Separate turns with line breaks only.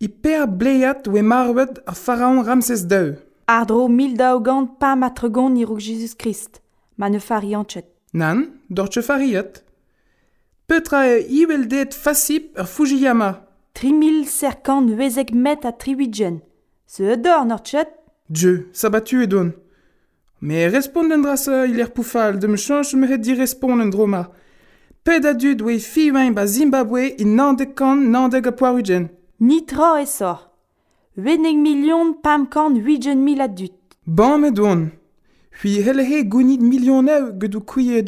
I per bleiat oe marwet ar faraon Ramses II.
Ar dro mil daogant pa matregon ni irouk Jesus Christ, ma ne fariantet.
Nan, dort che fariat. Petra e iwel det fasip ar Fujiyama.
Tri mil serkant vezek met a triwidjen. Se edor nortchet.
Dieu, sa batu edon. Me responden drasa il er poufal, de me chanj me red di responden droma. Ped a dud oe fi ba Zimbabwe in nandek kan nandek a poarujen.
Nitra e sor. Veneg milion pamkan huijen mil a dut.
Ban me doan. Hui hele he gounit milionel gant kouye e